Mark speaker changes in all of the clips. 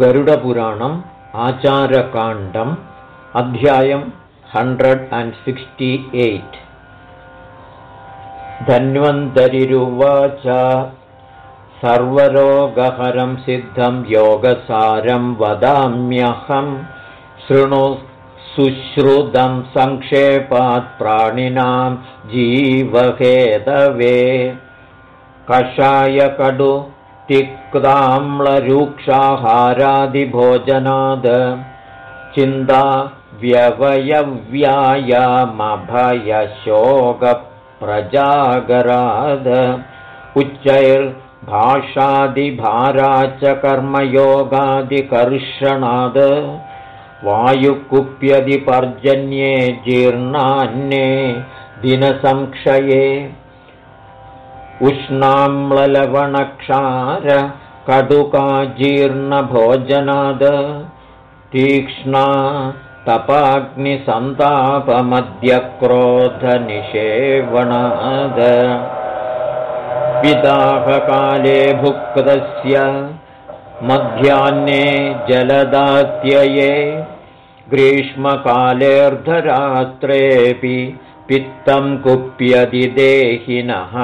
Speaker 1: गरुडपुराणम् आचारकाण्डम् अध्यायम् हण्ड्रेड् अण्ड् सिक्स्टि एय्ट् धन्वन्तरिरुवाच। सर्वरोगहरं सिद्धं योगसारं वदाम्यहं। शृणु सुश्रुतं सङ्क्षेपात् प्राणिनां जीवहेतवे। कषायकडु तिक्ताम्लरूक्षाहारादिभोजनाद् चिन्ता व्यवयव्यायामभयशोकप्रजागराद उच्चैर्भाषादिभारा च कर्मयोगादिकर्षणाद् वायुकुप्यदिपर्जन्ये जीर्णान्ये दिनसंक्षये उष्णाम्ललवणक्षार कटुकाजीर्णभोजनाद तीक्ष्णा तपाग्निसन्तापमद्यक्रोधनिषेवणाद। विदाहकाले भुक्तस्य मध्याह्ने जलदात्यये ग्रीष्मकालेऽर्धरात्रेऽपि पित्तं कुप्यति देहिनः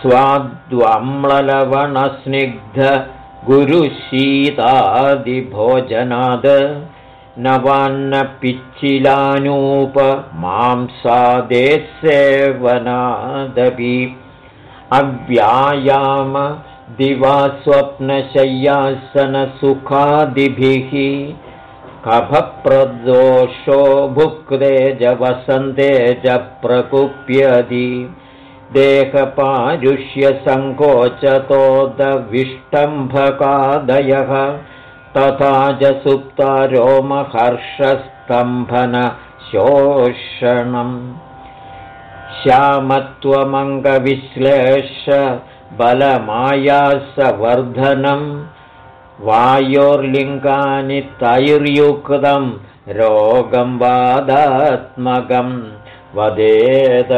Speaker 1: स्वाद्वाम्ललवणस्निग्धगुरुशीतादिभोजनाद् नवान्नपिच्चिलानूपमांसादे सेवनादपि अव्यायाम दिवास्वप्नशय्यासनसुखादिभिः। कफप्रदोषो भुक्ते च वसन्ते च प्रकुप्यति देहपारुष्यसङ्कोचतोदविष्टम्भकादयः तथा च सुप्तारोमहर्षस्तम्भनशोषणम् श्यामत्वमङ्गविश्लेष बलमायासवर्धनं वायोर्लिङ्गानि तैर्युक्तं रोगं वादात्मकं वदेद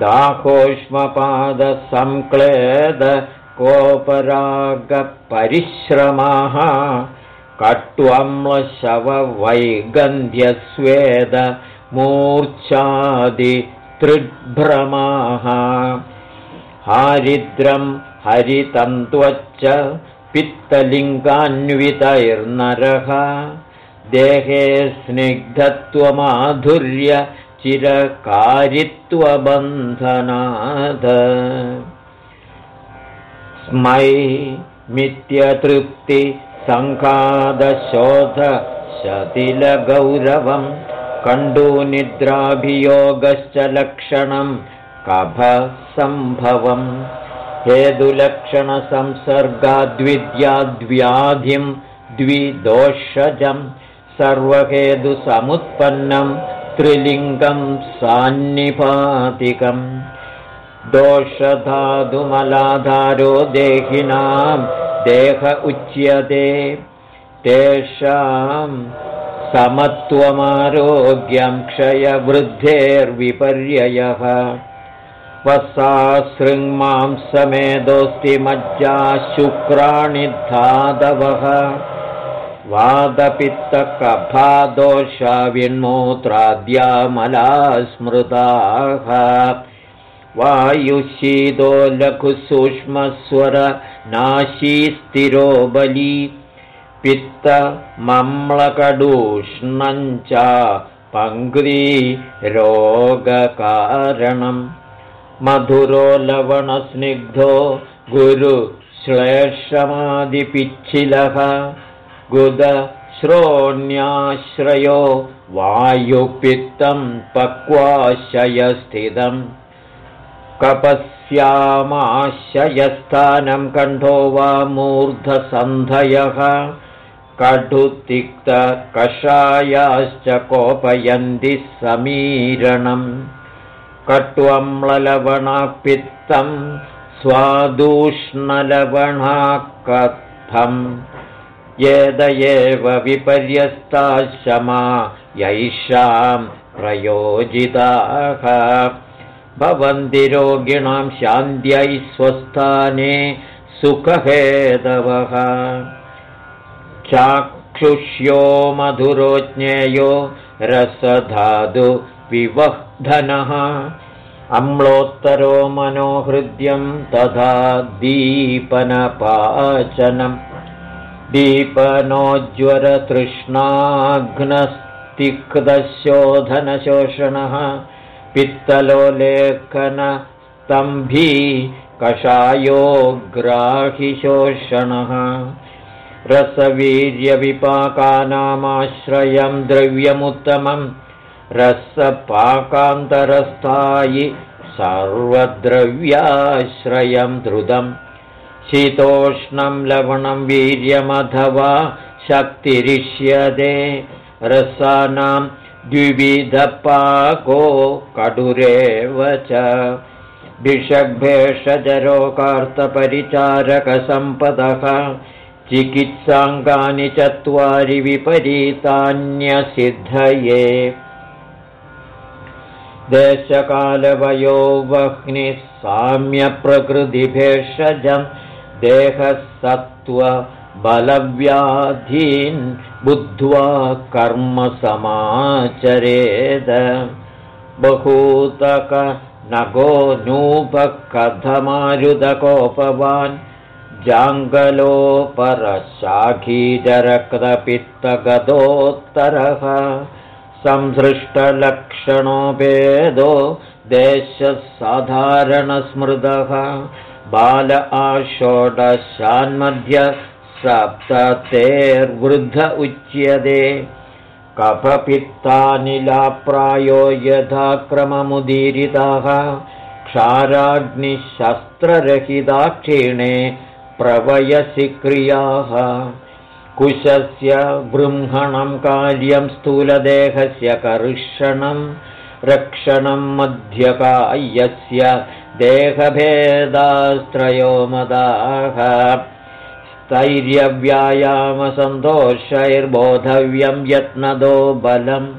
Speaker 1: दाहोष्मपादसंक्लेद कोपरागपरिश्रमाः कट्वम्लशववैगन्ध्यस्वेद मूर्च्छादितृग्भ्रमाः हारिद्रं हरितन्त्वच्च पित्तलिङ्गान्वितैर्नरः। देहे स्निग्धत्वमाधुर्य चिरकारित्वबन्धनाद स्मै मिथ्यतृप्तिसङ्कादशोधशतिलगौरवं कण्डूनिद्राभियोगश्च लक्षणं कभसम्भवम् हेदुलक्षणसंसर्गाद्विद्याद्व्याधिं द्विदोषजं सर्वहेदुसमुत्पन्नं त्रिलिङ्गं सान्निपातिकम् दोषधातुमलाधारो देहिनां देह उच्यते तेषां समत्वमारोग्यं क्षयवृद्धेर्विपर्ययः वसासृङ्मांसमेदोऽस्ति मज्जा शुक्राणि धातवः वादपित्तकफादोषा विन्मूत्राद्यामला स्मृताः वायुशीतो लघुसूक्ष्मस्वर नाशीस्थिरो बली। पित्तमम्लकडूष्णञ्च पङ्क्तिरोगकारणम् मधुरो लवणस्निग्धो गुरुश्लेषमादिपिच्छिलः गुदश्रोण्याश्रयो वायुपित्तं पक्वाशयस्थितम् कपस्यामाशयस्थानं कण्ठो वा मूर्धसन्धयः। कटुतिक्तकषायाश्च कोपयन्ति समीरणम् कट्वम्ललवणापित्तं स्वादूष्णलवणाकथम्। येद एव विपर्यस्ताशमा यैषां प्रयोजिताः। भवन्ति रोगिणां शान्त्यै स्वस्थाने सुखहेदवः चाक्षुष्यो मधुरो ज्ञेयो रसधातु विवह्धनः। अम्लोत्तरो मनोहृद्यं तथा दीपनपाचनम् दीपनोज्वरतृष्णाघ्नस्तिक्तशोधनशोषणः पित्तलोलेखनस्तम्भी कषायोग्राहिशोषणः। रसवीर्यविपाकानामाश्रयं द्रव्यमुत्तमम् रसपाकान्तरस्थायि सर्वद्रव्याश्रयं द्रुतम् शीतोष्णं लवणं वीर्यमथवा शक्तिरिष्यते। रसानां द्विविधपाको कटुरेव च। भिषग्भेषजरोकार्तपरिचारकसम्पदः चिकित्साङ्गानि चत्वारि विपरीतान्यसिद्धये। देशकालवयो वह्निः साम्यप्रकृतिभेषजम् देहसत्त्वबलव्याधीन् बुद्ध्वा कर्म समाचरेद। बहूतकनगो नूपकथमारुदकोपवान् जाङ्गलोपरशाखीजरक्तपित्तगतोत्तरः संसृष्टलक्षणो भेदो देशः साधारणस्मृतः बाल आषोडशान्मध्य सप्ततेर्वृद्ध उच्यते। कफपित्तानिलाप्रायो यथा क्रममुदीरिताः। क्षाराग्निशस्त्ररहिता क्षीणे प्रवयसि क्रियाः। कुशस्य बृंहणं कार्यं स्थूलदेहस्य कर्षणं रक्षणं मध्यकायस्य देहभेदास्त्रयो मदाः स्थैर्यव्यायामसन्तोषैर्बोधव्यं यत्नदो बलम्।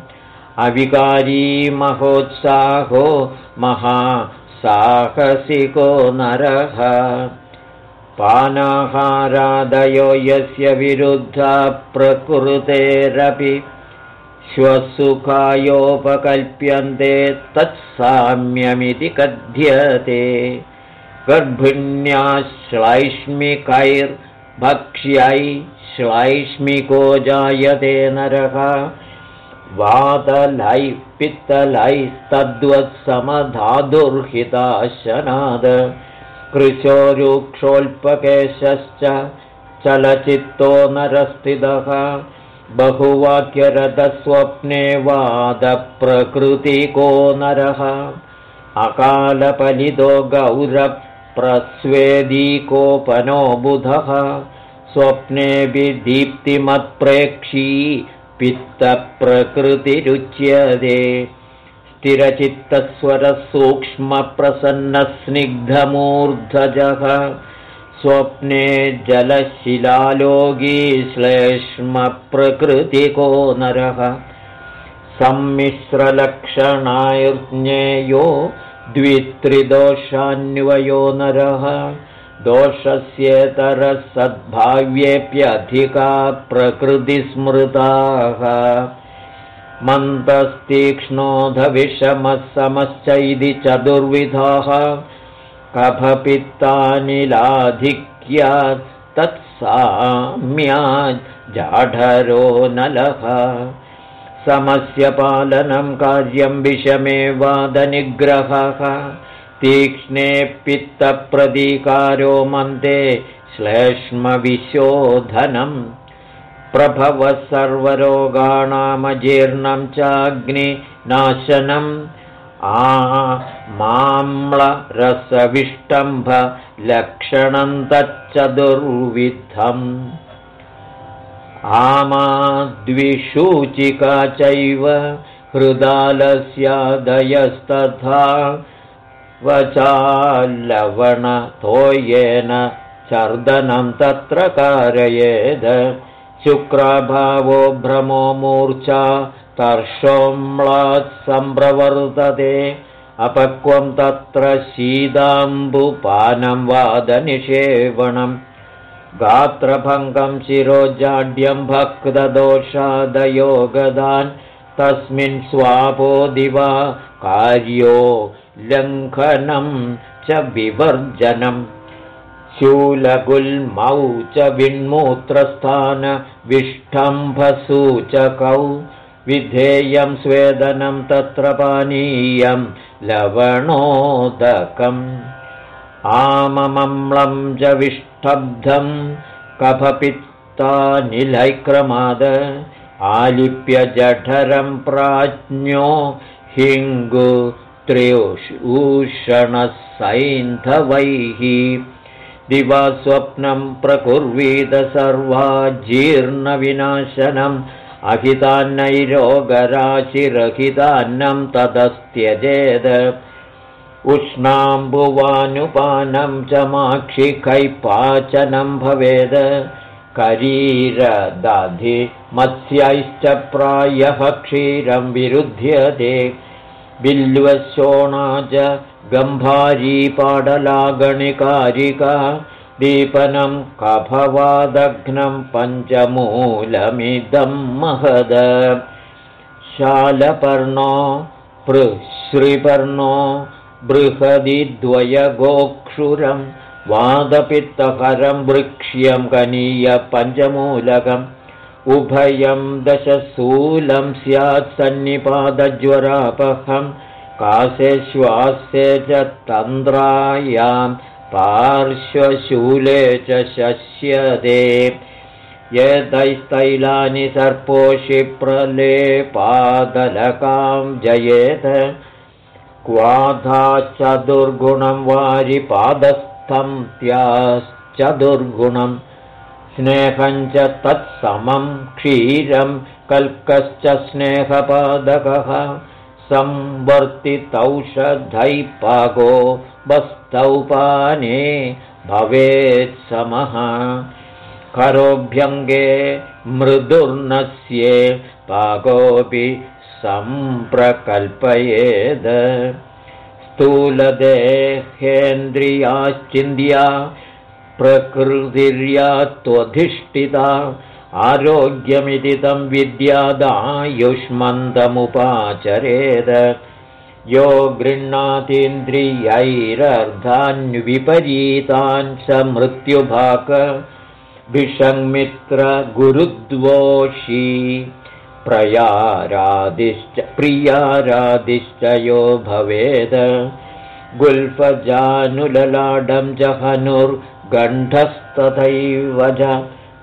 Speaker 1: अविकारी महोत्साहो महासाहसिको नरः। पानाहारादयो यस्य विरुद्धा प्रकृतेरपि श्वसुखायोपकल्प्यन्ते तत्साम्यमिति कथ्यते। गर्भिण्या श्लैष्मिकैर्भक्ष्यै श्लैष्मिको जायते नरः। वातलैः पित्तलैस्तद्वत्समधादुर्हिताशनाद। कृशोरुक्षोल्पकेशश्च चलचित्तो नरस्थितः बहुवाक्यरथस्वप्ने वादप्रकृतिको नरः। अकालपलितो गौरप्रस्वेदीकोपनो बुधः। स्वप्नेऽपि दीप्तिमत्प्रेक्षी पित्तप्रकृतिरुच्यते। स्थिरचित्तस्वरसूक्ष्मप्रसन्नस्निग्धमूर्धजः स्वप्ने जलशिलालोगी श्लेष्मप्रकृतिको नरः। सम्मिश्रलक्षणायुर्ज्ञेयो द्वित्रिदोषान्वयो नरः। दोषस्येतरसद्भाव्येऽप्यधिका प्रकृतिस्मृताः। मन्तस्तीक्ष्णोधविषमः समश्चैति चतुर्विधाः कफपित्तानिलाधिक्यात् तत्साम्यात् जाढरो नलः। समस्य पालनं कार्यं विषमे वादनिग्रहः। तीक्ष्णे पित्तप्रतीकारो मन्दे श्लेष्मविशोधनम्। प्रभवः सर्वरोगाणामजीर्णं चाग्निनाशनम् माम्लरसविष्टम्भलक्षणं तच्चतुर्विधम्। आमाद्विषूचिका चैव हृदालस्यादयस्तथा वचाल्लवणतोयेन चर्दनं तत्र कारयेद। शुक्राभावो भ्रमो मूर्च्छा तर्षोम्लात् सम्प्रवर्तते। अपक्वं तत्र शीदाम्बुपानं वादनिषेवणम् गात्रभङ्गं शिरोजाड्यं भक्तदोषादयो गदान् तस्मिन् स्वापो दिवा कार्यो लङ्घनं च विवर्जनम्। शूलगुल्मौ च विष्ठम्भसूचकौ विधेयं स्वेदनं तत्र पानीयं लवणोदकम्। आममम्लं च विष्ठब्धं कफपित्तानिलैक्रमाद आलिप्य जठरं प्राज्ञो हिङ्गु त्र्युषणसैन्धवैः दिवा स्वप्नं प्रकुर्वीत सर्वा जीर्णविनाशनम् अहितान्नैरोगराशिरहितान्नं तदस्त्यजेद। उष्णाम्बुवानुपानं च माक्षिकैपाचनं भवेद। करीरदधि मत्स्यैश्च प्रायः क्षीरं विरुध्यते। बिल्वशोणा च गम्भारीपाडलागणिकारिका दीपनं कफवादघ्नं पञ्चमूलमिदं महद। शालपर्णो पृश्रिपर्णो बृहदिद्वयगोक्षुरम् वादपित्तहरं वृक्ष्यं कनीय पञ्चमूलकम् उभयं दशशूलं स्यात् सन्निपादज्वरापहं कासे श्वासे च तन्द्रायां पार्श्वशूले च शस्यते। यदैस्तैलानि सर्पोषि प्रलेपादलकां जयेत। क्वाधा चतुर्गुणं वारिपादस् त्याश्चतुर्गुणम् स्नेहञ्च तत्समं क्षीरं कल्कश्च स्नेहपादकः। संवर्तितौषधैपागो बस्तौ पाने भवेत्समः करोभ्यङ्गे मृदुर्नस्ये पाकोऽपि सम्प्रकल्पयेद। स्थूलदेहेन्द्रियाश्चिन्द्या प्रकृतिर्या त्वधिष्ठिता। आरोग्यमिति तं विद्यादायुष्मन्दमुपाचरेद यो गृह्णातीन्द्रियैरर्धान्विपरीतान् स मृत्युभाक भिषङ्मित्रगुरुद्वोषी प्रयारादिश्च प्रियारादिश्च यो भवेद गुल्फजानुललाडं जहनुर्गण्ठस्तथैव च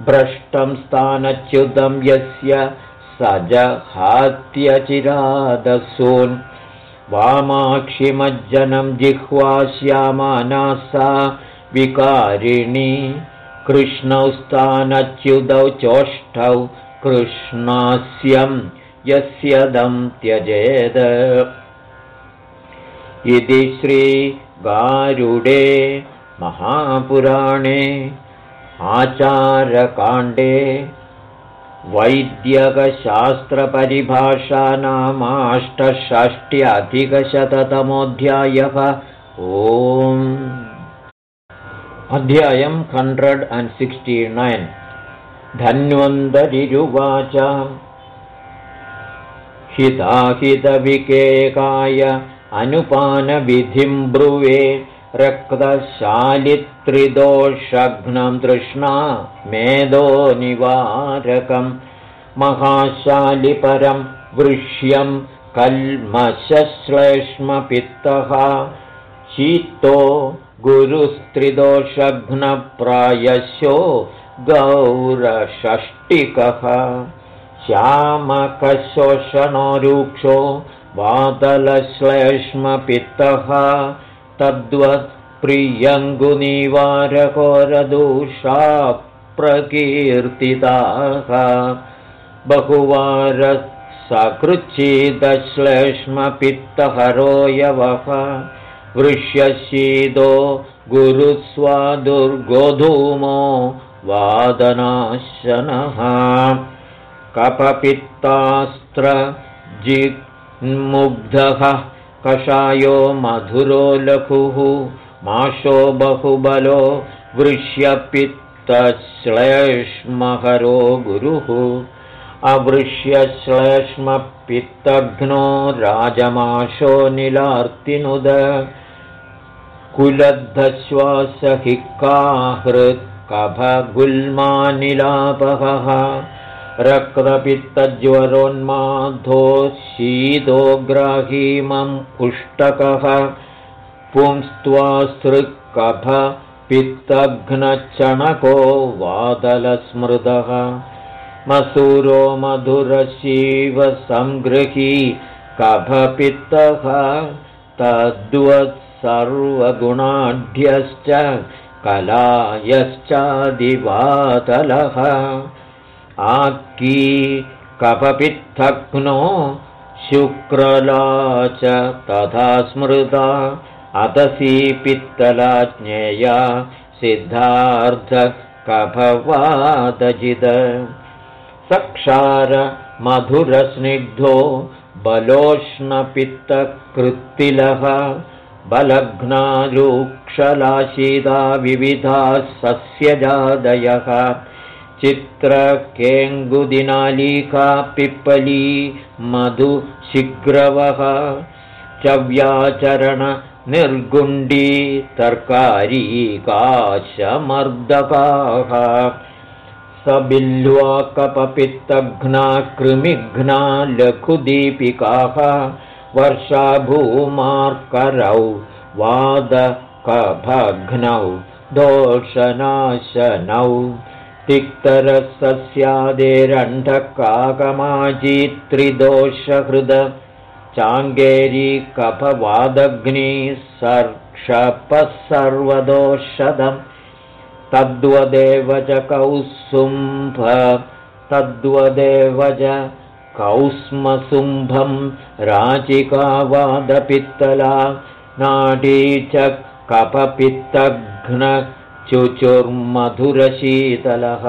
Speaker 1: भ्रष्टं स्थानच्युतं यस्य स जहात्यचिरादसून् वामाक्षिमज्जनं जिह्वास्यामाना सा विकारिणी कृष्णौ स्थानच्युतौ चोष्ठौ कृष्णास्यं यस्य दं त्यजेद। इति श्रीगारुडे महापुराणे आचारकाण्डे वैद्यकशास्त्रपरिभाषानामाष्टषष्ट्यधिकशततमोऽध्यायः। ओम्। अध्यायं हण्ड्रेड् अण्ड् सिक्स्टि नैन्। धन्वन्तरिरुवाच। हिताहितविकेकाय अनुपानविधिं ब्रुवे रक्तशालित्रिदोषघ्नं तृष्णा मेदो निवारकं महाशालिपरं वृष्यं कल्मश्लेष्मपित्तः शीतो गुरुस्त्रिदोषघ्नप्रायशो गौरषष्टिकः श्यामकशोषणो रुक्षो वातलश्लेष्मपित्तः तद्वत्प्रियङ्गुनिवारकोरदूषा प्रकीर्तिताः बहुवारसकृच्छिदश्लेष्मपित्तहरोयवः। वृष्यशीदो गुरुस्वादुर्गोधूमो वादनाशनः। कपपित्तास्त्र जिग्मुग्धः कषायो मधुरो लघुः माशो बहुबलो वृष्यपित्तश्लेष्महरो गुरुः। अवृष्यश्लेष्मपित्तघ्नो राजमाशो निलार्तिनुद कुलद्धश्वासहिकाहृत्कभगुल्मानिलापहः रक्तपित्तज्वरोन्माधो शीतोग्राहीमम् पुष्टकः पुंस्त्वासृक्कभ पित्तघ्नचणको वादलस्मृतः मसूरो मधुरशीवसङ्गृही कभपित्तः तद्वत्सर्वगुणाढ्यश्च कलायश्चादिवातलः आकी कफपित्थग्नो शुक्रला च तथा स्मृता अतसी पित्तला ज्ञेया सिद्धार्थकफवादजिद। सक्षार मधुरस्निग्धो बलोष्णपित्तकृत्तिलः बलघ्नारूक्षलाशीदा विविधाः सस्यजादयः चित्रकेङ्गुदिनालीका पिप्पली मधुशिग्रवः चव्याचरणनिर्गुण्डी तर्कारीकाशमर्दकाः सबिल्वा कपपित्तघ्ना कृमिघ्ना लघुदीपिकाः वर्षाभूमार्करौ वादकभघ्नौ दोषनाशनौ तिक्तरसस्यादेरण्ढकाकमाजीत्रिदोषहृद चाङ्गेरी कफवादग्नि सर्क्षपः सर्वदोषदम् तद्वदेव च कौसुम्भ तद्वदेव च कौस्मसुम्भं राचिकावादपित्तला नाडी च कफपित्तघ्नचुचुर्मधुरशीतलः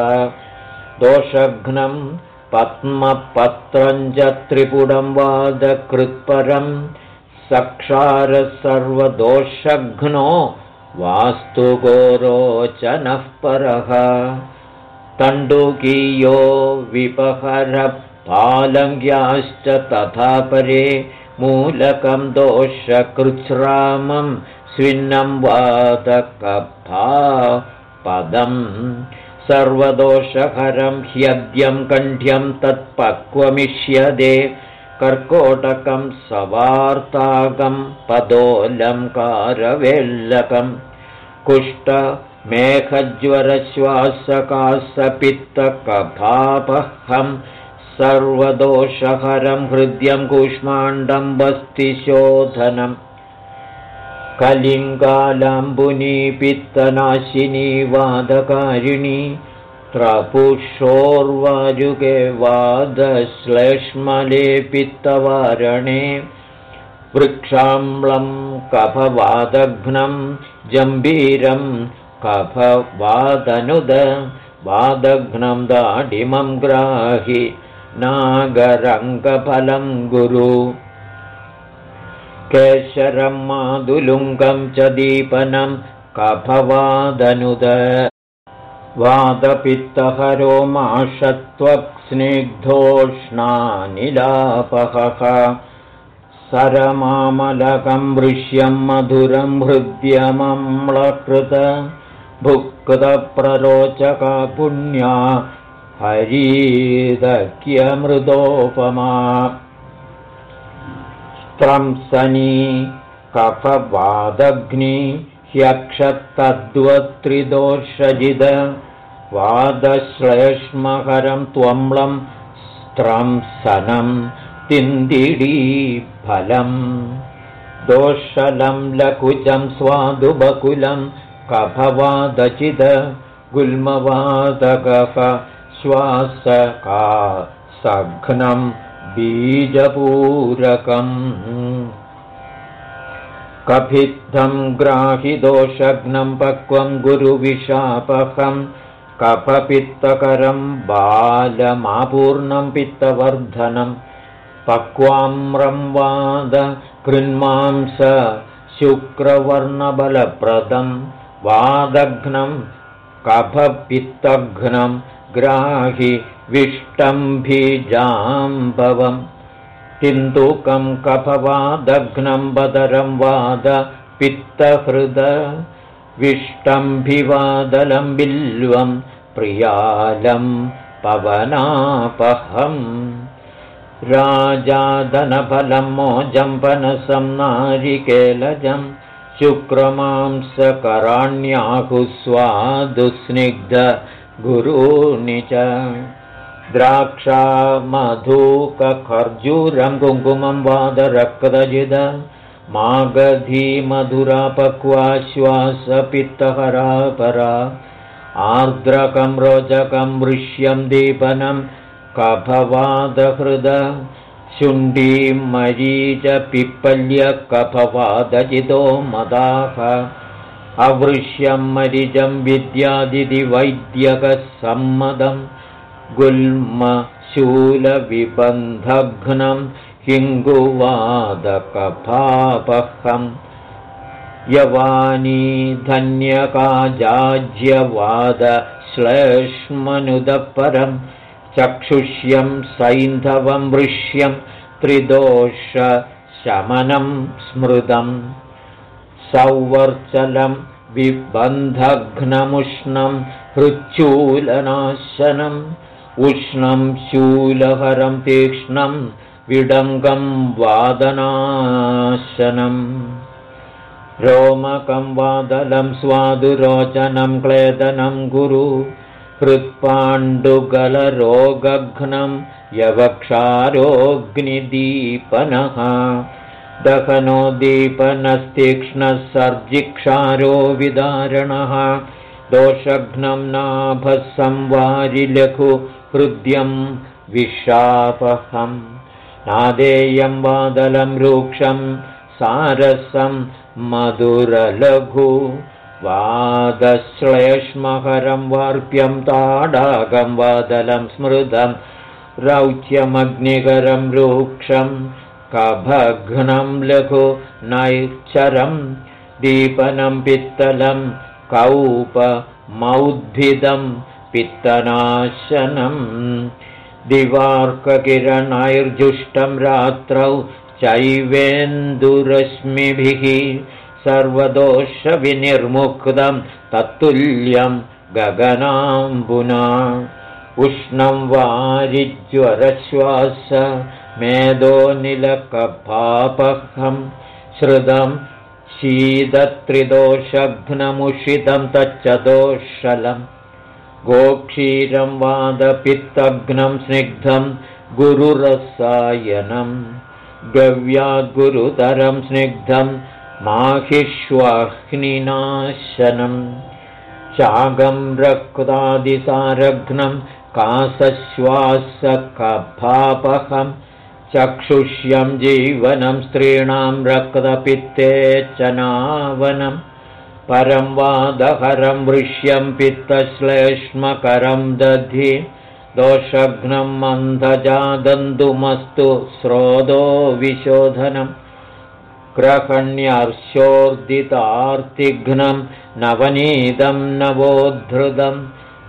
Speaker 1: दोषघ्नं पद्मपत्रं च त्रिपुडं वादकृत्परं सक्षारः सर्वदोषघ्नो वास्तुगोरोचनः परः। तण्डुकीयो विपहरपालङ्ग्याश्च तथा परे मूलकं दोषकृच्छ्रामं स्विन्नं पदम् सर्वदोषहरं ह्यद्यं कण्ठ्यं तत्पक्वमिष्यदे कर्कोटकं सवार्ताकं पदोऽलङ्कारवेल्लकं कुष्ठमेघज्वरश्वासकासपित्तकफापहं सर्वदोषहरं हृद्यं कूष्माण्डं वस्तिशोधनम् कलिङ्गालम्बुनी पित्तनाशिनी वादकारिणी त्रपुषोर्वाजुगे वादश्लेष्मले पित्तवारणे वृक्षाम्लं कफवादघ्नं जम्बीरं कफवादनुद वादघ्नं दाडिमं ग्राहि नागरङ्गफलं गुरु केशरं मादुलुङ्गं च दीपनं कफवादनुद वादपित्तहरो माषत्वक्स्निग्धोष्णानिलापहः सरमामलकं वृष्यं मधुरं हृद्यमम्लकृत। भुक्तप्ररोचका पुण्या हरीदक्यमृदोपमा स्त्रंसनी कफवादग्नि ह्यक्षत्तद्वत्रिदोषजिद वादश्लेष्महरं त्वम्लं स्त्रंसनं तिन्दिडीफलम् दोषलं लकुचं स्वादुबकुलं कफवादचिद गुल्मवादकफ श्वासका सघ्नं बीजपूरकम्। कफिद्धं ग्राहिदोषघ्नं पक्वं गुरुविशापहं। कफपित्तकरं बालमापूर्णं पित्तवर्धनं। पक्वाम्रं वाद कृन्मांस शुक्रवर्णबलप्रदं। वादघ्नं कफपित्तघ्नं ग्राहि विष्टम्भिजाम्बवम् किन्तुकं कफवादघ्नं बदरं वाद पित्तहृद। विष्टम्भिवादलं बिल्वं प्रियालं पवनापहम्। राजादनफलं मोजं पनसं नारिकेलजं। शुक्रमांसकराण्याहुस्वादुस्निग्ध गुरूणि च द्राक्षा मधुकखर्जूरं कुङ्कुमं वादरक्तजिद मागधी मधुरापक्वाश्वासपित्तहरापरा आर्द्रकं रोचकं वृष्यं दीपनं कफवादहृद शुण्डीं मरीच पिप्पल्यकफवादजितो मदाः अवृष्यं मरिजं विद्यादिवैद्यकसम्मदम् गुल्मशूलविबन्धघ्नं हिङ्गुवादकपापहम् यवानी धन्यकाजाज्यवाद श्लेष्मनुदपरं चक्षुष्यं सैन्धवं वृष्यं त्रिदोषशमनं स्मृतम् सौवर्चलं विबन्धघ्नमुष्णं हृच्चूलनाशनम् उष्णं शूलहरं तीक्ष्णं विडङ्गं वादनाशनम्। रोमकं वादलं स्वादुरोचनं क्लेदनं गुरु हृत्पाण्डुगलरोगघ्नं यवक्षारोऽग्निदीपनः दहनोद्दीपनस्तीक्ष्णः सर्जिक्षारो विदारणः। दोषघ्नं नाभसंवारिलघु हृद्यं विशापहम्। नादेयं वादलं रूक्षं सारसं मधुरलघु। वादश्लेष्महरं वार्प्यं ताडागं वादलं स्मृतं रौच्यमग्निकरं रूक्षं कभघ्नं लघु नैश्चरं दीपनं पित्तलं कौपमौद्भिदं पित्तनाशनम् दिवार्ककिरणैर्जुष्टं रात्रौ चैवेन्दुरश्मिभिः सर्वदोषविनिर्मुक्तं तत्तुल्यं गगनाम्बुना। उष्णं वारिज्वरश्वास श्रुतं शीतत्रिदोषघ्नमुषितं तच्च दोषलम् गोक्षीरं वादपित्तघ्नं स्निग्धं गुरुरसायनं। गव्याद्गुरुतरं स्निग्धं माहिष्वाह्निनाशनं चागं रक्तादिसारघ्नं कासश्वासकभापहं। चक्षुष्यं जीवनं स्त्रीणां रक्तपित्ते च नावनम् परं वादहरं वृष्यं पित्तश्लेष्मकरं दधि दोषघ्नं मन्धजादन्तुमस्तु स्रोतो विशोधनं ग्रहण्यर्षोर्दितार्तिघ्नं नवनीतं नवोद्धृतं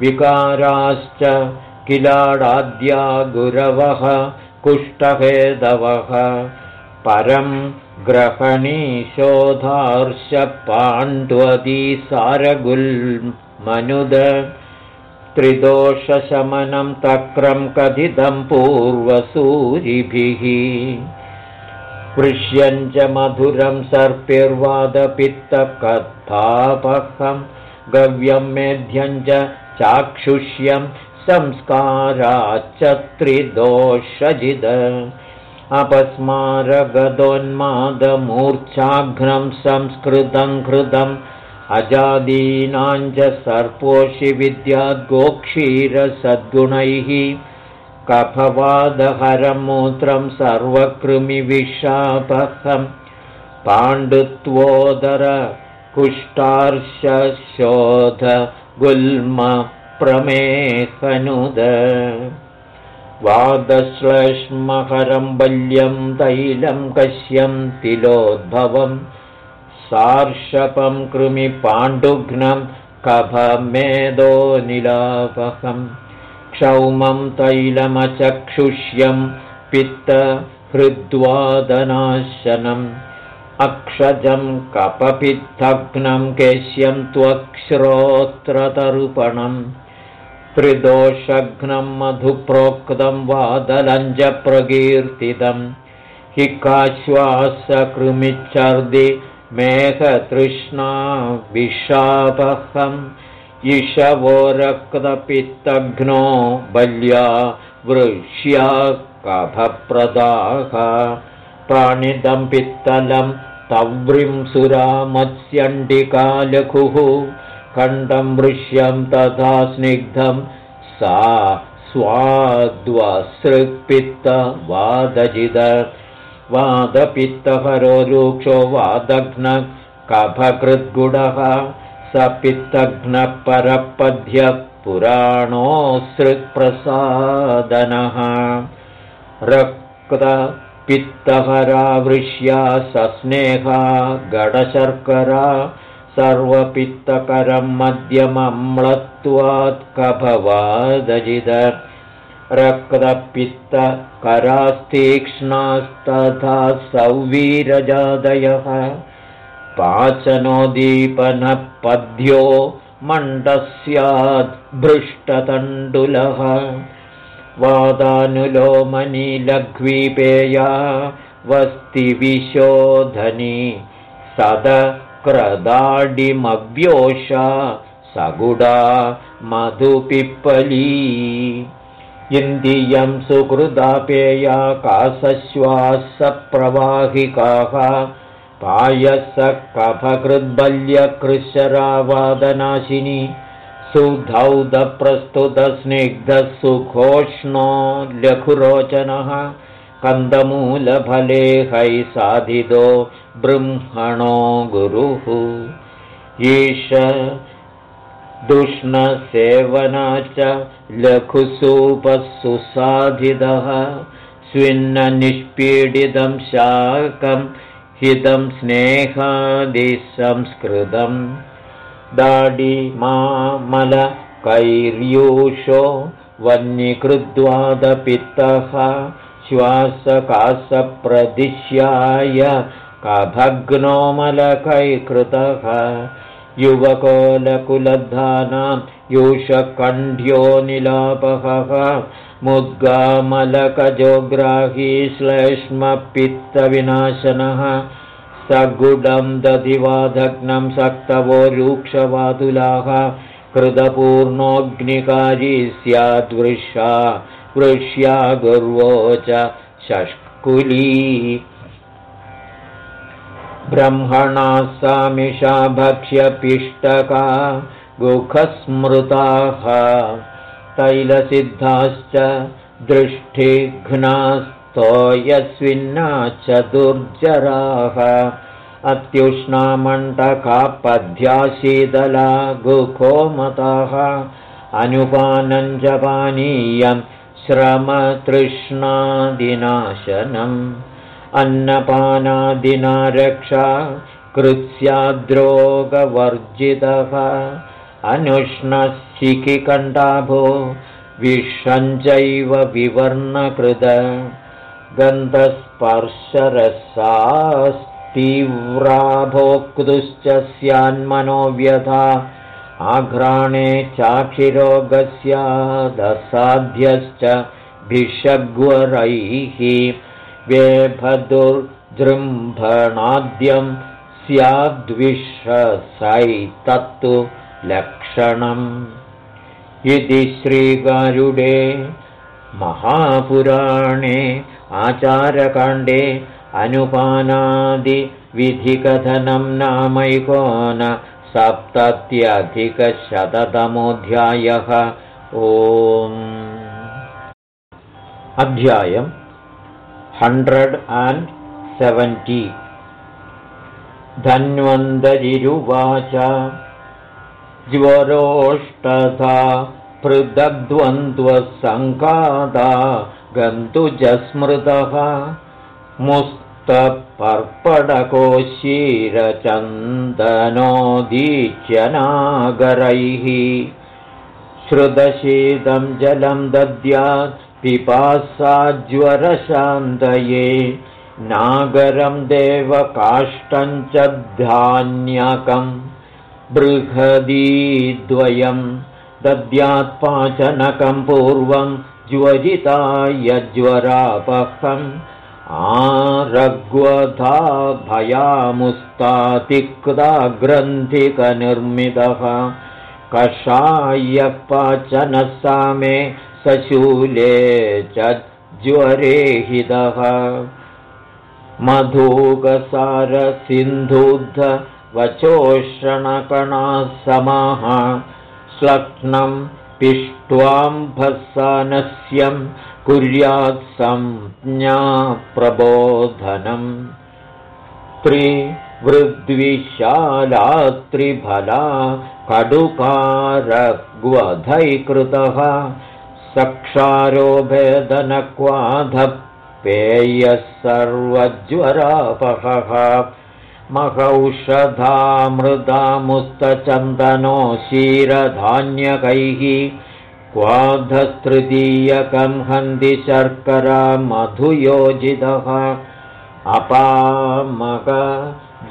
Speaker 1: विकाराश्च किलाडाद्या गुरवः कुष्ठभेदवः परं ग्रहणीशोधार्षपाण्ड्वदीसारगुल्मनुद त्रिदोषशमनं तक्रं कथितं पूर्वसूरिभिः। पृष्यञ्च मधुरं सर्पिर्वादपित्तकथापहं। गव्यं मेध्यं च चाक्षुष्यं संस्काराच्च त्रिदोषजिद अपस्मारगदोन्मादमूर्च्छाघ्नं संस्कृतं कृतम् अजादीनाञ्च सर्पोषि विद्याद्गोक्षीरसद्गुणैः कफवादहरं मूत्रं सर्वकृमिविशापहं पाण्डुत्वोदर कुष्ठार्षशोध गुल्म प्रमेहनुद वादश्लेष्महरं बल्यं तैलं कश्यं तिलोद्भवं सार्षपं कृमिपाण्डुघ्नं कभमेदो निलापहम् क्षौमं तैलमचक्षुष्यं पित्तहृद्वादनाशनम् अक्षजं कपपित्थग्नं केश्यं त्वक्श्रोत्रतर्पणम् त्रिदोषघ्नं मधुप्रोक्तं वादलञ्जप्रकीर्तितं हि काश्वासकृमिच्छर्दि मेघतृष्णा इषवो रक्तपित्तघ्नो बल्या वृष्या कफप्रदाः प्राणिदं पित्तलं तव्रिं सुरामत्स्यण्डिकालघुः खण्डं वृष्यं तथा स्निग्धं सा स्वाद्वसृक्पित्तवादजिद वादपित्तहरो रुक्षो वादघ्न कफकृद्गुडः स पित्तघ्नपरपद्य पुराणोऽसृक्प्रसादनः रक्तपित्तहरावृष्या सस्नेहा गडशर्करा सर्वपित्तकरं मध्यमम्लत्वात् कभवादजिद रक्तपित्तकरास्तीक्ष्णास्तथा सौवीरजादयः। पाचनोदीपनः पद्यो मण्डस्याद्भृष्टतण्डुलः वादानुलोमनीलघ्वीपेया वस्तिविशोधनी सदक्रदाडिमव्योषा सगुडा मधुपिप्पली। इन्दियं सुकृदापेया कासश्वासप्रवाहिकाः पायसकफकृद्बल्यकृशरावादनाशिनी सुधौधप्रस्तुतस्निग्धसुघोष्णो लघुरोचनः कन्दमूलफले साधितो बृंहणो गुरुः। ईश दुष्णसेवना च लघुसूपः सुसाधितः स्विन्ननिष्पीडितं शाकम् हितं स्नेहादिसंस्कृतं। दाडिमामलकैर्यूषो वह्निकृद्वादपित्तः श्वासकासप्रदिश्याय कभग्नोमलकैकृतः युवकोलकुलधानां यूषकण्ढ्यो निलापहः मुद्गामलकजोग्राही श्लेष्मपित्तविनाशनः सगुडं दधिवादग्नं सक्तवो रूक्षवातुलाः कृतपूर्णोऽग्निकारी स्याद्वृषा वृष्या गुर्वो च शष्कुली। ब्रह्मणा सामिषा भक्ष्यपिष्टका गुखस्मृताः। तैलसिद्धाश्च दृष्टिघ्नास्तो यस्विन्ना चतुर्जराः अत्युष्णामण्टकापद्ध्या शीतला गुखोमताः अनुपानञ्जपानीयं श्रमतृष्णादिनाशनम्। अन्नपानादिना रक्षा कृत्स्याद्रोगवर्जितः अनुष्णशिखिकण्ठाभो विषञ्चैव विवर्णकृत। गन्धस्पर्शरसास्तीव्राभोक्तुश्च स्यान्मनोव्यथा आघ्राणे चाक्षिरोगस्यादसाध्यश्च भिषग्वरैः वेभदुर्जृम्भणाद्यं स्याद्विषसैतत्तु लक्षणम् इति श्रीगारुडे महापुराणे आचारकाण्डे अनुपानादिविधिकथनं नामैकोन सप्तत्यधिकशततमोऽध्यायः। ओम्। अध्यायम् हण्ड्रेड् अण्ड् सेवेण्टि धन्वन्तरिरुवाच। ज्वरोष्टथा पृथग्द्वन्द्वसङ्कादा गन्तुजस्मृतः मुक्तपर्पडकोशीरचन्दनोदीच्यनागरैः श्रुतशीतं जलं दद्यात् पिपासाज्वरशान्तये नागरं देवकाष्ठं च धान्यकं बृहदीद्वयं दद्यात्पाचनकं पूर्वं ज्वरिताय ज्वरापहम् आरग्वधा भयामुस्तातिक्ता ग्रन्थिकनिर्मितः। कषायपाचनसा मे सशूले च ज्वरेहितः। मधूकसारसिन्धुद्धवचोषणकणाः समाः श्लक्ष्णं पिष्ट्वाम्भसानस्यं कुर्यात् संज्ञाप्रबोधनम् त्रिवृद्विशाला त्रिफला कडुकारग्वधैकृतः सक्षारोभेदनक्वाधपेयः सर्वज्वरापहः महौषधामृदामुस्तचन्दनो क्षीरधान्यकैः क्वाधस्तृतीयकं हन्ति शर्करा मधुयोजितः। अपामक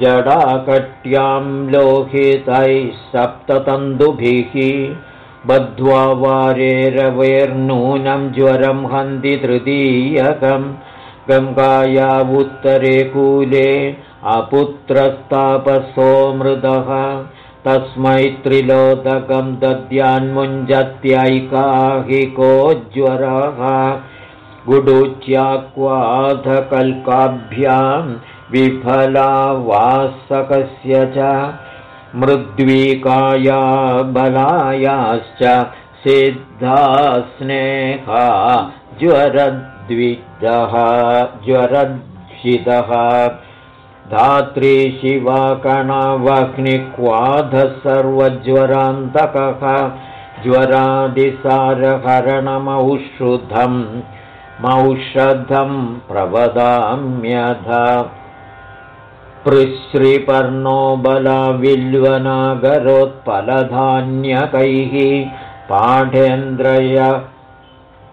Speaker 1: जडाकट्यां लोहितैः सप्ततन्तुभिः। बद्ध्वा वारेरवेर्नूनं ज्वरं हन्ति तृतीयकं। गङ्गाया उत्तरे कूले अपुत्रस्तापसो मृदः तस्मै त्रिलोदकं दद्यान्मुञ्जत्यैकाहिको ज्वरः गुडुच्याक्वाधकल्काभ्यां विफलावासकस्य च मृद्वीकाया बलायाश्च सिद्धा स्नेहा ज्वरद्विदः ज्वरद्विदः धात्री शिवाकणवह्निक्वाधः सर्वज्वरान्तकः ज्वरादिसारहरणमौषुधम् मौषधं प्रवदाम्यथ। पृश्रिपर्णो बलविल्वनागरोत्पलधान्यकैः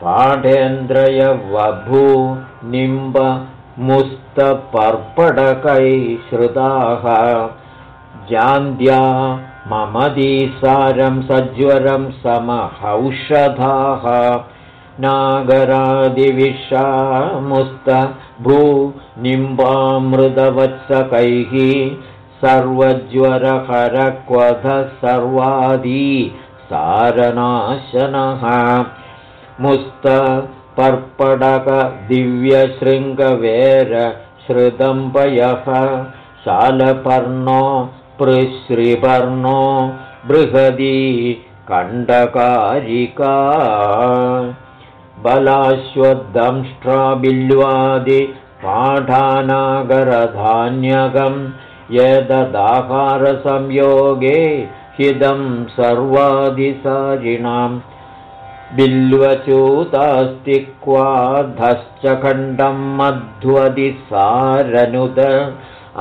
Speaker 1: पाठेन्द्रय वभू निम्बमुस्तपर्पटकैः श्रुताः। जान्द्या ममदीसारं सज्वरं समहौषधाः। नागरादिविषामुस्त भूनिम्बामृदवत्सकैः सर्वज्वरहरक्वध सर्वादी सारनाशनः मुस्तपर्पडकदिव्यशृङ्गवेरश्रुदम्बयः शालपर्णो पृश्रिपर्णो बृहदी कण्डकारिका बलाश्वदंष्ट्राबिल्वादिपाठानागरधान्यकं यददाहारसंयोगे हिदं सर्वादिसारिणां बिल्वचूतास्ति क्वाधश्च खण्डं मध्वदिसारनुद।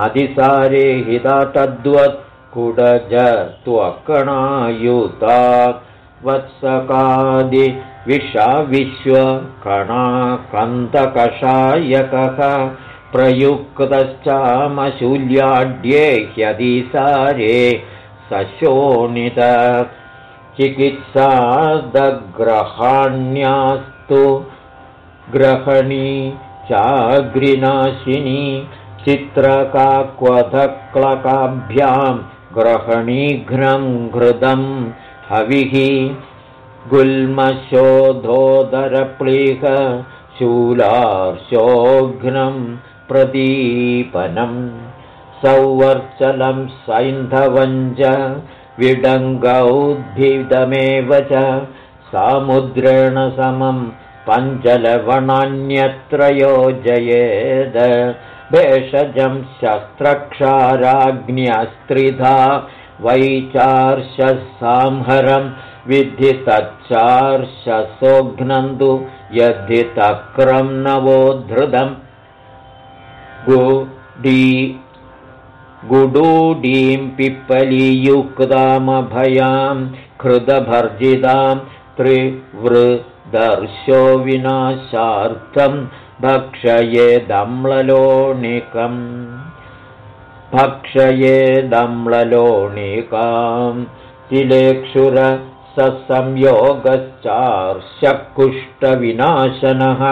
Speaker 1: अधिसारे हिता तद्वत् कुडज त्वकणायुता वत्सकादि विषाविश्वकणाकन्तकषायकः प्रयुक्तश्चामशूल्याढ्ये ह्यधिसारे सशोणित चिकित्सादग्रहाण्यास्तु ग्रहणी चाग्रिनाशिनी चित्रकाक्वधक्लकाभ्यां ग्रहणीघ्नं घृतं हविः गुल्मशोधोदरप्लीह शूलार्शोघ्नं प्रदीपनं सौवर्चलं सैन्धवञ्च विडङ्गौद्भिदमेव च सामुद्रेण समं पञ्चलवणान्यत्र योजयेद भेषजं शस्त्रक्षाराग्न्यस्त्रिधा वैचार्षसांहरं विद्धि तच्चार्षसोघ्नन्तु यद्धि तक्रं नवोद्धृतम् गुडी गुडूडीं पिप्पलीयुक्तामभयां कृतभर्जितां त्रिवृदर्शो विनाशार्थं भक्षयेदम्ललोणिकम् भक्षयेदम्ललोणिकां तिलेक्षुर ससंयोगश्चार्षकुष्ठविनाशनः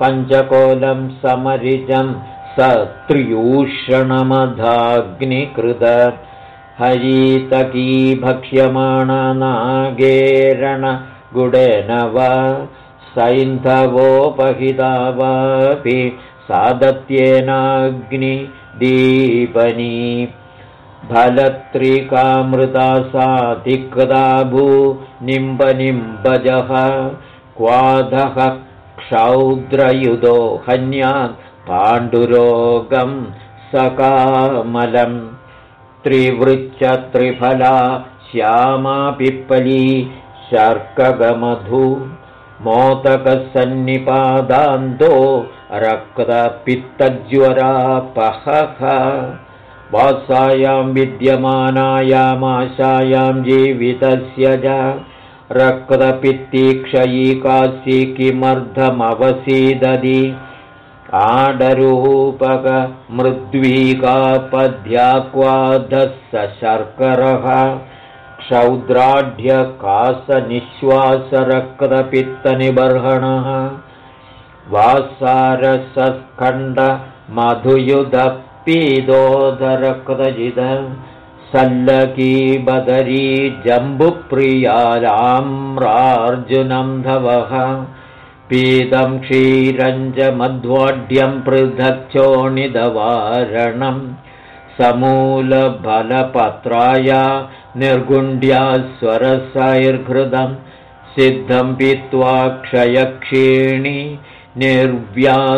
Speaker 1: पञ्चकोलं समरिजं सत्र्यूषणमधाग्निकृत हरीतकी भक्ष्यमाणनागेरणगुडेन वा सैन्धवोपहिता वापि सादत्येनाग्निदीपनी। फलत्रिकामृता साधिकृता भू निम्बनिम्बजः क्वाधः क्षौद्रयुधो हन्यात् पाण्डुरोगं सकामलं। त्रिवृच्चत्रिफला श्यामा पिप्पली शर्कगमधु। मोदकसन्निपादान्तो रक्तपित्तज्वरापहः वासायां विद्यमानायामाशायां जीवितस्य च। रक्तपित्तीक्षयी किमर्थमवसीदधि आडरूपकमृद्वीकापद्याक्वाधः स शर्करः क्षौद्राढ्यकासनिःश्वासरक्तपित्तनिबर्हणः वासारसस्खण्डमधुयुधपीदोदरक्तजिद सल्लकी बदरी जम्बुप्रियाराम्रार्जुनं धवः पीतं क्षीरञ्जमध्वाढ्यं पृथक्चोणिदवारणं समूलबलपत्राया निर्गुण्ड्या स्वरसैर्घृतं सिद्धं पीत्वा क्षयक्षीणि निर्व्यादिर्भादि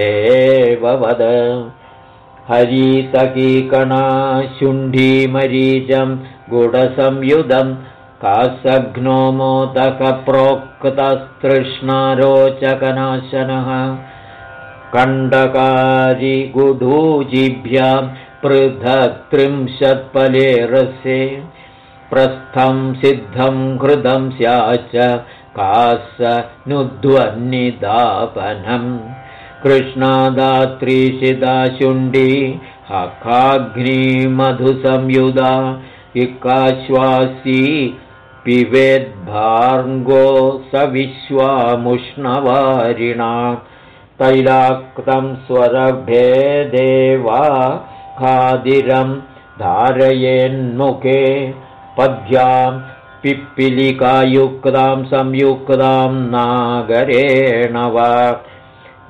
Speaker 1: देववद हरीतकीकणा शुण्ठीमरीचं गुडसंयुधम् कासघ्नो मोदकप्रोक्तस्तृष्णारोचकनाशनः कण्डकारिगुढूजिभ्यां पृथक्त्रिंशत्पले रसे प्रस्थं सिद्धं हृदं स्याच्च कासनुध्वनिदापनम् कृष्णादात्रीशिदाशुण्डी हकाग्निमधुसंयुधा इकाश्वासी पिबेद्भार्गो स विश्वामुष्णवारिणा तैलाक्तं स्वरभेदेवा खादिरं धारयेन्मुखे। पद्भ्यां पिप्पिलिकायुक्तां संयुक्तां नागरेण वा।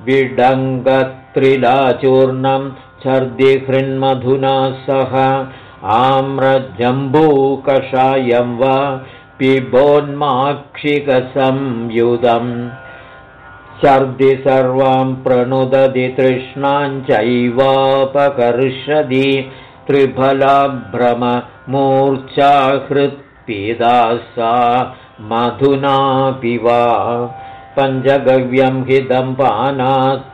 Speaker 1: विडङ्गत्रिलाचूर्णं छर्दिहृन्मधुना सह आम्रजम्बूकषायं वा पिबोन्माक्षिकसंयुधम् शर्दि सर्वां प्रणुदति तृष्णाञ्चैवापकर्षदि त्रिफलाभ्रममूर्च्छाहृत्पिदा सा मधुनापि वा पञ्चगव्यं हिदं पानात्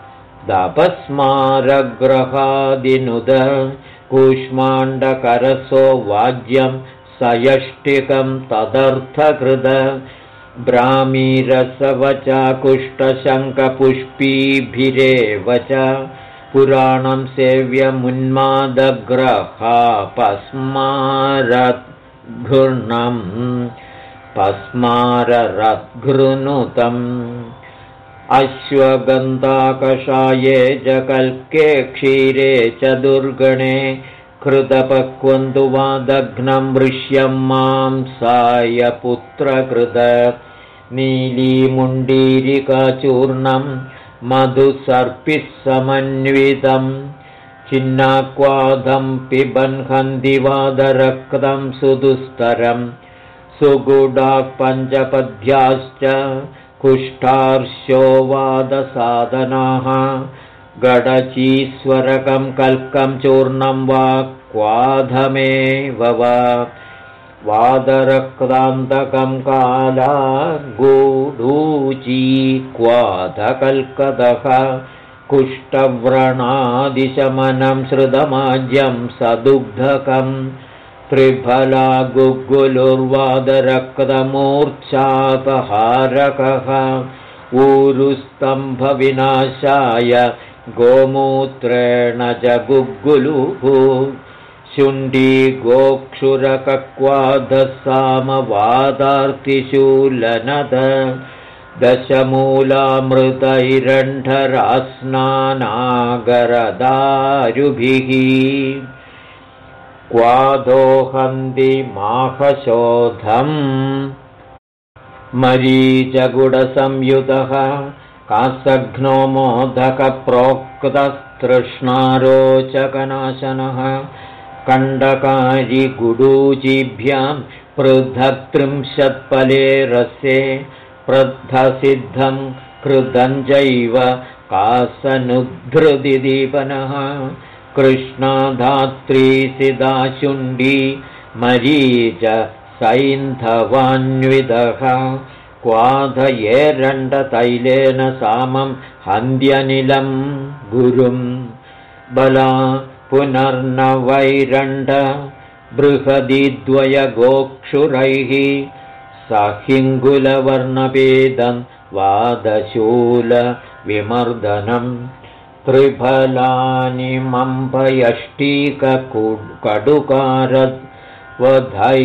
Speaker 1: दपस्मारग्रहादिनुद। कूष्माण्डकरसो वाद्यं सयष्टिकं तदर्थकृद ब्राह्मीरसवचाकुष्ठशङ्खपुष्पीभिरेव च पुराणं सेव्यमुन्मादग्रहापस्मारघृणम् पस्माररद्घृनुतम् अश्वगन्धाकषाये जकल्के क्षीरे च दुर्गणे कृतपक्वन्तु वा दघ्नं मृष्यं मां सायपुत्रकृत नीलीमुण्डीरिकाचूर्णं मधुसर्पिः समन्वितं छिन्नाक्वाधं पिबन्हन्दिवादरक्तं सुदुस्तरं। सुगुडाः पञ्चपद्याश्च कुष्ठार्श्यो वादसाधनाः गडचीस्वरकं कल्कं चूर्णं वा क्वाधमेव वा वादरक्तान्तकं काला गूढूची क्वाधकल्कदः कुष्ठव्रणादिशमनं श्रुतमाज्यं सदुग्धकम् त्रिफला गुग्गुलुर्वादरक्तमूर्च्छापहारकः ऊरुस्तम्भविनाशाय गोमूत्रेण च गुग्गुलुः शुण्डी गोक्षुरकक्वाधसामवादार्तिशूलनद दशमूलामृतैरण्ढरास्नानागरदारुभिः क्वादोहन्ति माहशोधम् मरीचगुडसंयुतः कासघ्नो मोदकप्रोक्तस्तृष्णारोचकनाशनः कण्डकारिगुडूजीभ्यां पृथक्त्रिंशत्पले रसे प्रद्धसिद्धं कृतञ्चैव कासनुद्धृदिदीपनः कृष्णाधात्रीसिदाशुण्डी मरीच सैन्धवान्विदः क्वाधयेरण्डतैलेन सामं हन्ध्यनिलं गुरुं। बला पुनर्नवैरण्ड बृहदिद्वयगोक्षुरैः सहिङ्गुलवर्णभेदं वादशूलविमर्दनम् त्रिफलानि मम्भयष्टीककुड्कटुकारवधै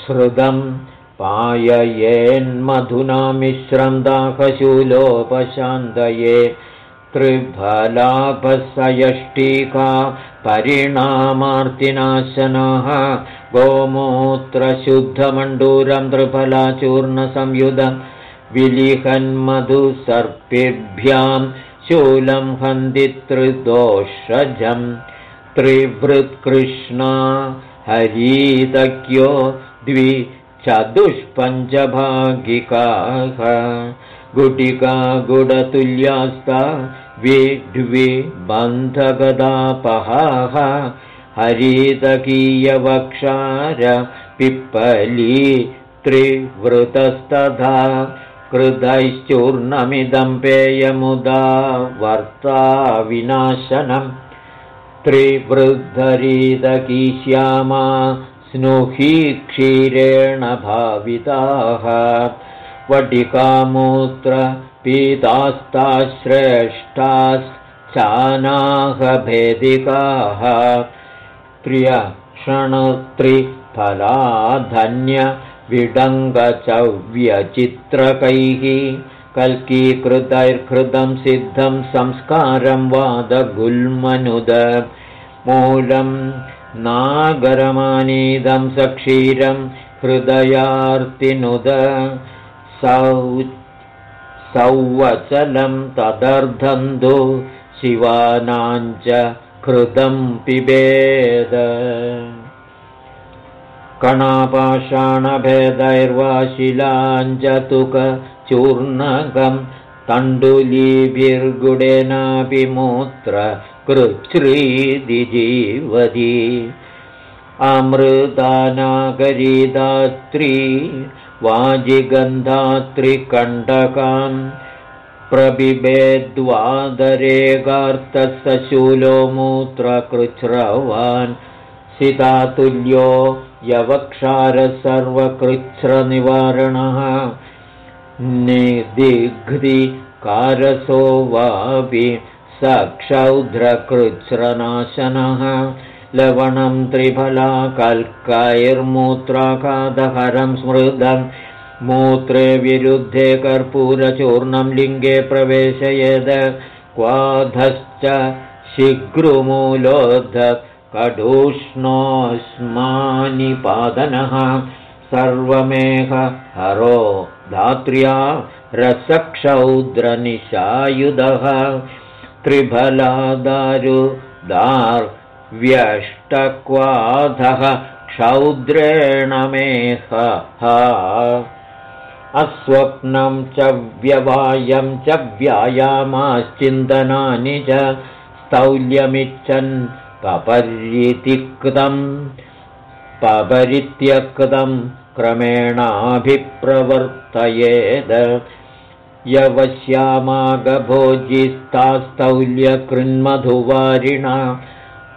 Speaker 1: श्रुतं पाययेन्मधुना मिश्रं दाहशूलोपशान्तये त्रिफलाभसयष्टिका परिणामार्तिनाशनः गोमूत्रशुद्धमण्डूरं त्रिफलाचूर्णसंयुधं विलिहन्मधुसर्पिभ्याम् शूलं हन्दितृदोषजं त्रिवृत्कृष्णा हरीतज्ञो द्विचतुष्पञ्चभागिकाः गुटिका गुडतुल्यास्ता विद्विबन्धगदापहाः हरितकीयवक्षार पिप्पली त्रिवृतस्तथा कृतैश्चूर्णमिदं पेयमुदा वर्ता विनाशनम् त्रिवृद्धरीतकीश्यामा स्नुही क्षीरेण भाविताः। वटिकामूत्रपीतास्ताश्रेष्ठाश्चानाः भेदिकाः त्र्यक्षणत्रिफलाधन्य विडङ्गचव्यचित्रकैः कल्कीकृतैर्कृतं सिद्धं संस्कारं वादगुल्मनुद। मूलं नागरमानीदं सक्षीरं हृदयार्तिनुद सौ सौवचलं तदर्धन्तु शिवानाञ्च कृतं पिबेद। कणापाषाणभेदैर्वाशिलाञ्जतुकचूर्णकं तण्डुलीभिर्गुडेनापि मूत्र कृच्छ्रीदिजीवदी अमृतानागरीदात्री वाजिगन्धात्रिकण्डकान् प्रबिभेद्वादरेगार्तशूलो मूत्रकृच्छ्रवान् सितातुल्यो यवक्षारसर्वकृच्छ्रनिवारणः। निदिघ्धिकारसो वापि स लवणं त्रिफला कल्कैर्मूत्राकादहरं स्मृदं मूत्रे विरुद्धे कर्पूरचूर्णं लिङ्गे प्रवेशयेद क्वाधश्च शीघ्रुमूलोद्ध कडूष्णोऽस्मानिपादनः सर्वमेह हरो धात्र्या रसक्षौद्रनिशायुधः त्रिफलादारुदार्व्यष्टक्वाधः क्षौद्रेण मेहः। अस्वप्नं च व्यवायं च व्यायामाश्चिन्तनानि च स्थौल्यमिच्छन् पपर्यितिक्तम् पपरित्यक्तं क्रमेणाभिप्रवर्तयेद यवश्यामागभोजिस्तास्तौल्यकृन्मधुवारिणा।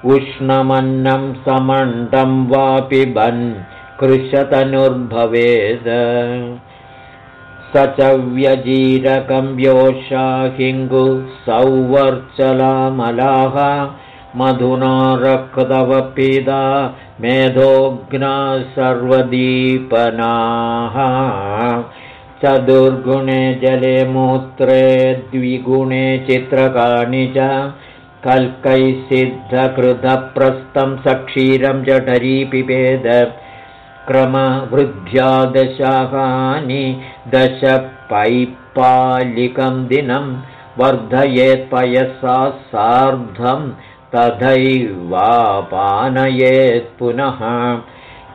Speaker 1: उष्णमन्नं समण्डं वापि बन् कृशतनुर्भवेद। व्यजीरकं योषाहिङ्गु सौवर्चलामलाः। मधुना रक्तवपीदा मेधोग्ना सर्वदीपनाः चतुर्गुणे जले मूत्रे द्विगुणे चित्रकाणि च। कल्कैः सिद्धकृतप्रस्थं सक्षीरं जठरी पिपेद क्रमवृद्ध्या दशाहानि दश पैपालिकं दिनं वर्धयेत्पयसा सार्धं तथैवापानयेत् पुनः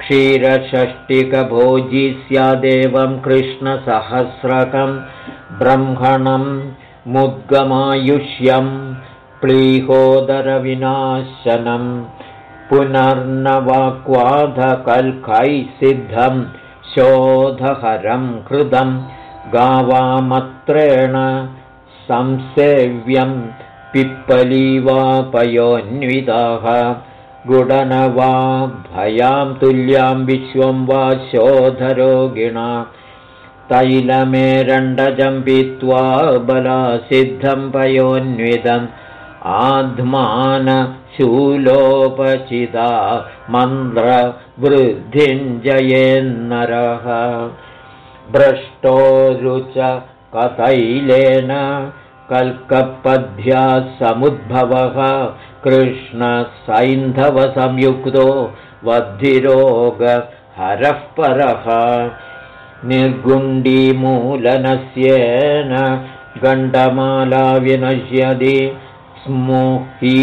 Speaker 1: क्षीरषष्टिकभोजी स्यादेवं कृष्णसहस्रकं ब्रह्मणं मुद्गमायुष्यं प्लीहोदरविनाशनं पुनर्नवाक्वाधकल्कैः सिद्धं शोधहरं कृतं गावामत्रेण संसेव्यं पिप्पलीवापयोन्विताः गुडन वा भयां तुल्यां विश्वं वा शोधरोगिणा। तैलमेरण्डजं पीत्वा बलासिद्धं पयोन्वितम् आध्मानशूलोपचिता मन्द्रवृद्धिञ्जयेन्नरः भ्रष्टोरुच कतैलेन कल्कपद्भ्या समुद्भवः कृष्णसैन्धवसंयुक्तो वद्धिरोगहरः परः निर्गुण्डीमूलनस्येन गण्डमाला विनश्यति स्मुही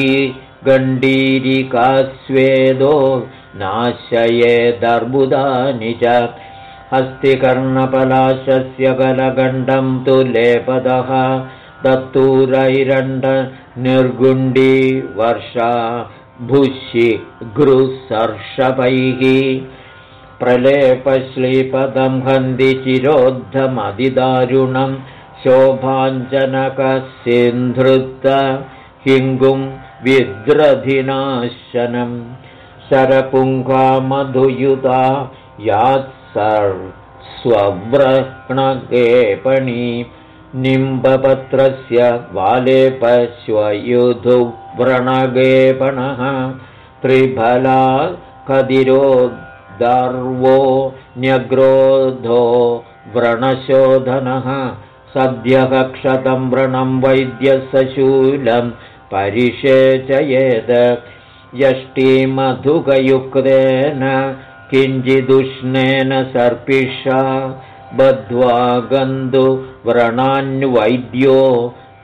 Speaker 1: गण्डीरिकास्वेदो नाशयेदर्बुदानि च हस्तिकर्णपलाशस्य गलगण्डं तु लेपदः दत्तूरैरण्ड निर्गुण्डी वर्षा भुषि गृसर्षपैः प्रलेपश्लीपदं हन्ति चिरोद्धमदिदारुणं शोभाञ्जनकसिन्धृत हिङ्गुं विद्रधिनाशनं। शरपुङ्गामधुयुता यात्सर्स्वव्रणगेपणी निम्बपत्रस्य वाले पश्वयुधुव्रणगेपणः त्रिफला कदिरो दर्वो न्यग्रोधो व्रणशोधनः सद्यः क्षतं व्रणं वैद्यसशूलं परिषेचयेत् यष्टिमधुकयुक्तेन किञ्चिदुष्णेन सर्पिषा बद्ध्वा गन्धु व्रणान्वैद्यो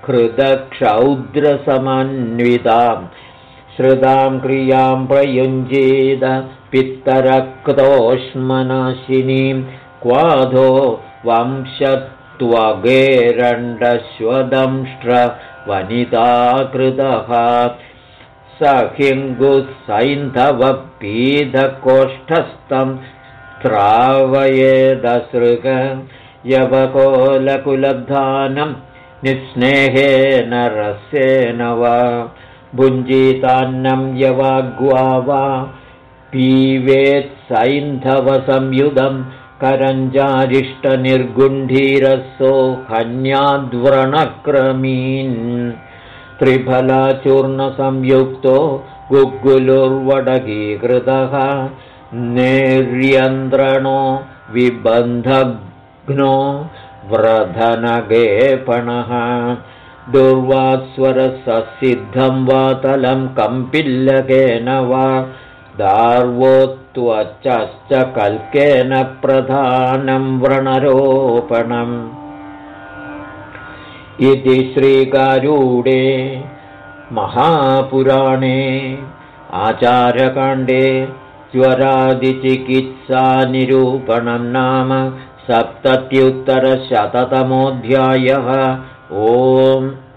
Speaker 1: हृदक्षौद्रसमन्विताम् श्रुतां क्रियां प्रयुञ्जीद पित्तरक्तोष्मनाशिनीं। क्वाधो वंशत्वगेरण्डश्वदंष्ट्रवनिताकृतः स हिङ्गुसैन्धवपीधकोष्ठस्थं त्रावयेदसृग यवकोलकुलधानं निःस्नेहेन रसेन वा भुञ्जीतान्नं यवाग्वा वा पीवेत्सैन्धवसंयुधं करञ्जारिष्टनिर्गुण्ठीरसो हन्याद्व्रणक्रमीन्। त्रिफलाचूर्णसंयुक्तो गुग्गुलुर्वडगीकृतः नेर्यन्द्रणो विबन्धघ्नो व्रधनगेपणः। दुर्वास्वरससिद्धं वा तलं कम्पिल्लकेन वा दार्वोत्वचश्च कल्केन प्रधानं व्रणरोपणम्। इति श्रीकारूडे महापुराणे आचारकाण्डे ज्वरादिचिकित्सानिरूपणं नाम सप्तत्युत्तरशततमोऽध्यायः। ओम्